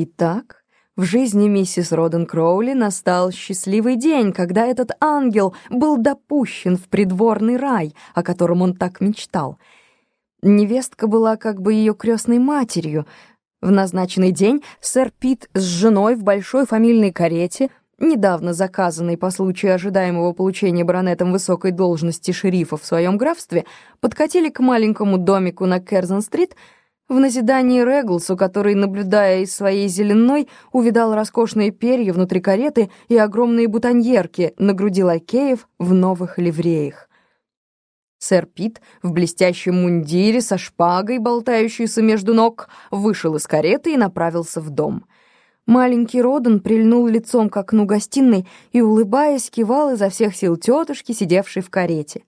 Итак, в жизни миссис Роден Кроули настал счастливый день, когда этот ангел был допущен в придворный рай, о котором он так мечтал. Невестка была как бы ее крестной матерью. В назначенный день сэр Пит с женой в большой фамильной карете, недавно заказанной по случаю ожидаемого получения баронетом высокой должности шерифа в своем графстве, подкатили к маленькому домику на Керзон-стрит — в назидании Реглсу, который, наблюдая из своей зеленой, увидал роскошные перья внутри кареты и огромные бутоньерки на груди лакеев в новых ливреях. Сэр Пит в блестящем мундире со шпагой, болтающейся между ног, вышел из кареты и направился в дом. Маленький Родан прильнул лицом к окну гостиной и, улыбаясь, кивал изо всех сил тетушки, сидевшей в карете.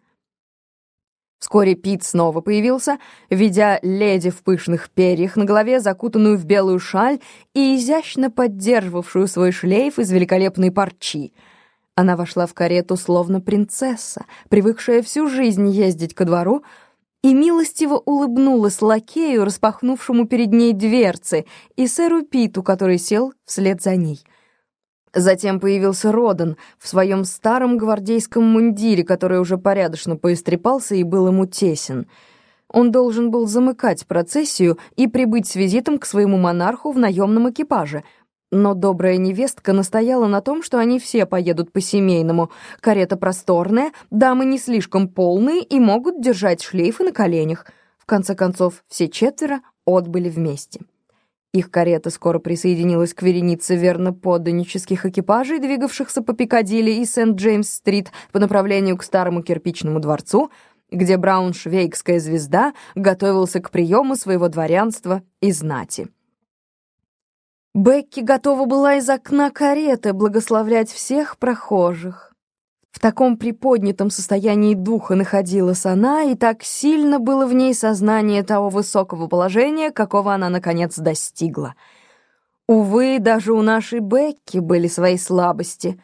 Вскоре Пит снова появился, ведя леди в пышных перьях на голове, закутанную в белую шаль и изящно поддерживавшую свой шлейф из великолепной парчи. Она вошла в карету словно принцесса, привыкшая всю жизнь ездить ко двору, и милостиво улыбнулась лакею, распахнувшему перед ней дверцы, и сэру Питу, который сел вслед за ней. Затем появился Родан в своем старом гвардейском мундире, который уже порядочно поистрепался и был ему тесен. Он должен был замыкать процессию и прибыть с визитом к своему монарху в наемном экипаже. Но добрая невестка настояла на том, что они все поедут по-семейному. Карета просторная, дамы не слишком полные и могут держать шлейфы на коленях. В конце концов, все четверо отбыли вместе. Их карета скоро присоединилась к веренице верно подданнических экипажей, двигавшихся по Пикадилли и Сент-Джеймс-стрит по направлению к старому кирпичному дворцу, где брауншвейгская звезда готовился к приему своего дворянства и знати. Бекки готова была из окна кареты благословлять всех прохожих. В таком приподнятом состоянии духа находилась она, и так сильно было в ней сознание того высокого положения, какого она, наконец, достигла. Увы, даже у нашей Бекки были свои слабости.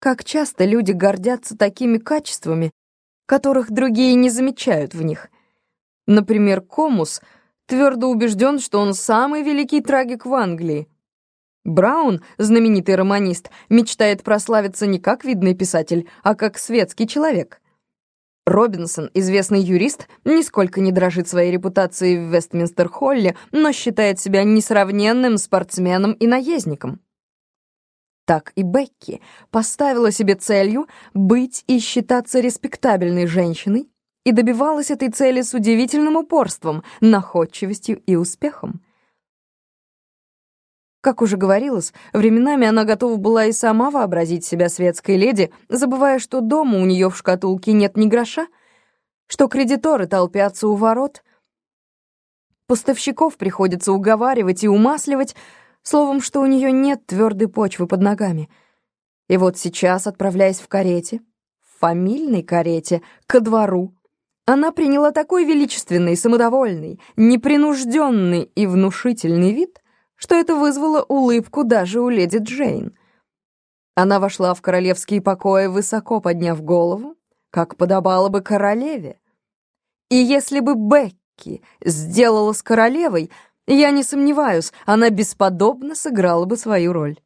Как часто люди гордятся такими качествами, которых другие не замечают в них. Например, Комус твердо убежден, что он самый великий трагик в Англии, Браун, знаменитый романист, мечтает прославиться не как видный писатель, а как светский человек. Робинсон, известный юрист, нисколько не дрожит своей репутацией в Вестминстер-Холле, но считает себя несравненным спортсменом и наездником. Так и Бекки поставила себе целью быть и считаться респектабельной женщиной и добивалась этой цели с удивительным упорством, находчивостью и успехом. Как уже говорилось, временами она готова была и сама вообразить себя светской леди, забывая, что дома у нее в шкатулке нет ни гроша, что кредиторы толпятся у ворот. Поставщиков приходится уговаривать и умасливать, словом, что у нее нет твердой почвы под ногами. И вот сейчас, отправляясь в карете, в фамильной карете, ко двору, она приняла такой величественный, самодовольный, непринужденный и внушительный вид, что это вызвало улыбку даже у леди Джейн. Она вошла в королевские покои, высоко подняв голову, как подобало бы королеве. И если бы Бекки сделала с королевой, я не сомневаюсь, она бесподобно сыграла бы свою роль.